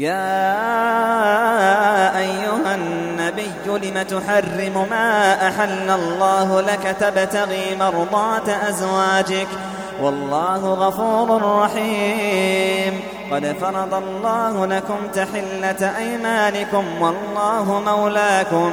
يا أيها النبي لم تحرم ما أحل الله لك تبتغي مرضات أزواجك؟ والله غفور رحيم. قد فرض الله لكم تحلة أيمانكم والله مولاكم.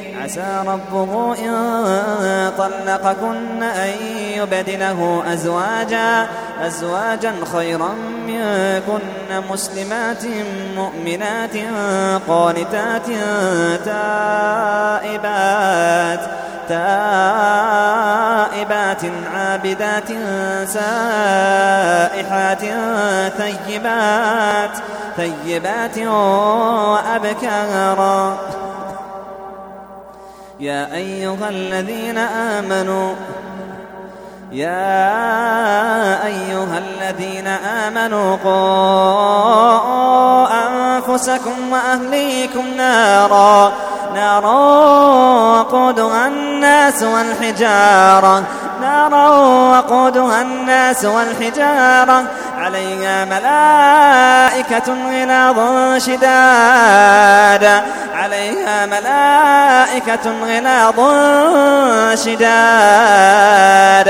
عسى ربه إن طلقكن أن يبدله أزواجا أزواجا خيرا منكن مسلمات مؤمنات قانتات تائبات تائبات عابدات سائحات ثيبات ثيبات وأبكارا. يا أيها الذين آمنوا يا أيها الذين آمنوا قوا أنفسكم وأهليكم نارا نارا وقودها الناس والحجارة. نارا وقودها الناس والحجارة. عليها ملائكة غلاظ شداد. عليها ملائكة غلاظ شداد.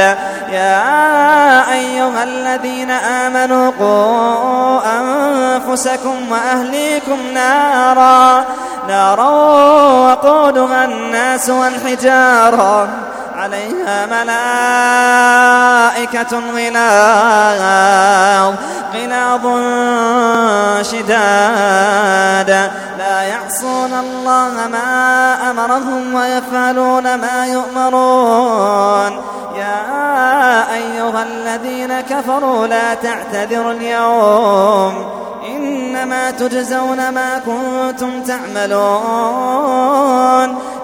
يا أيها الذين آمنوا قوا أنفسكم وأهليكم نارا. نارا وقودها الناس والحجارة. عليها ملائكة غلاظ غلاظ شداد. لا يعصون الله ما أمرهم ويفعلون ما يؤمرون. يا أيها الذين كفروا لا تعتذروا اليوم. إنما تجزون ما كنتم تعملون.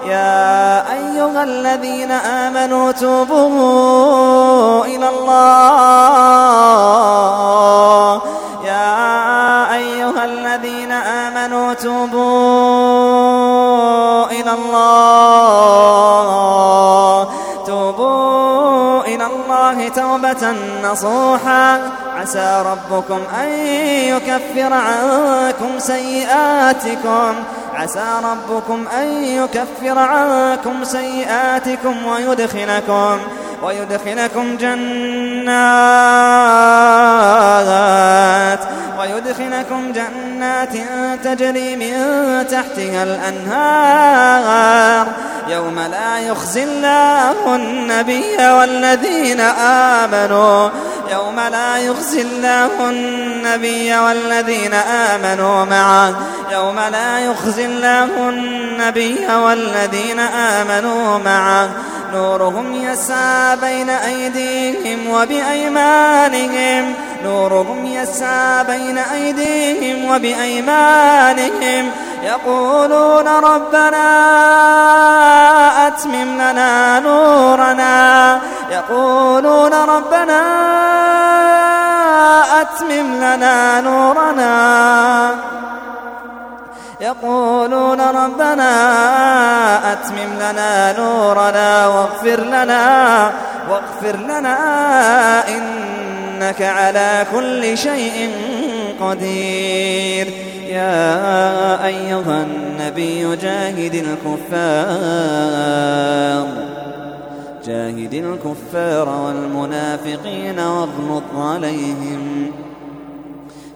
يا أيها الذين آمنوا توبوا إلى الله. يا أيها الذين آمنوا توبوا إلى الله. توبوا إلى الله توبة نصوحا. عسى ربكم أن يكفر عنكم سيئاتكم. عسى ربكم أن يكفر عنكم سيئاتكم ويدخلكم ويدخلكم جنات ويدخلكم جنات تجري من تحتها الأنهار. يوم لا يخزي الله النبي والذين آمنوا. يوم لا يخزي الله النبي والذين آمنوا معه. يوم لا يخزي الله النبي والذين آمنوا معه. نورهم يسعى بين أيديهم وبأيمانهم. نورهم يسعى بين أيديهم وبأيمانهم. يقولون ربنا أتمم لنا نورنا. يقولون ربنا أتمم لنا نورنا. يقولون ربنا أتمم لنا نورنا واغفر لنا واغفر لنا إنك على كل شيء قدير. يا أيها النبي جاهد الكفار. جاهد الكفار والمنافقين واغلط عليهم.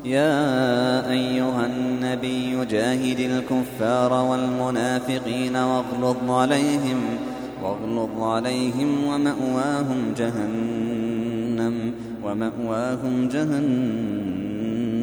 يا أيها النبي جاهد الكفار والمنافقين واغلظ عليهم. واغلظ عليهم ومأواهم جهنم. ومأواهم جهنم.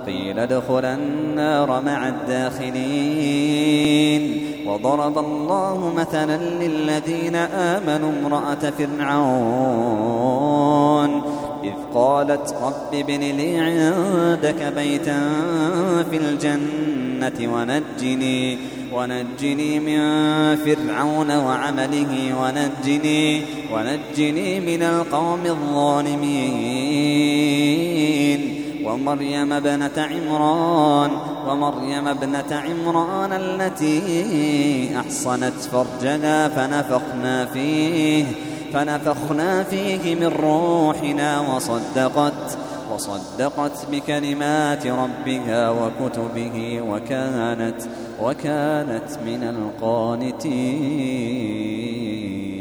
وقيل ادخلا النار مع الداخلين. وضرب الله مثلا للذين آمنوا امرأة فرعون. إذ قالت رب ابن لي عندك بيتا في الجنة ونجني ونجني من فرعون وعمله ونجني ونجني من القوم الظالمين. ومريم ابنة عمران ومريم ابنة عمران التي أحصنت فرجنا فنفخنا فيه فنفخنا فيه من روحنا وصدقت وصدقت بكلمات ربها وكتبه وكانت وكانت من القانتين.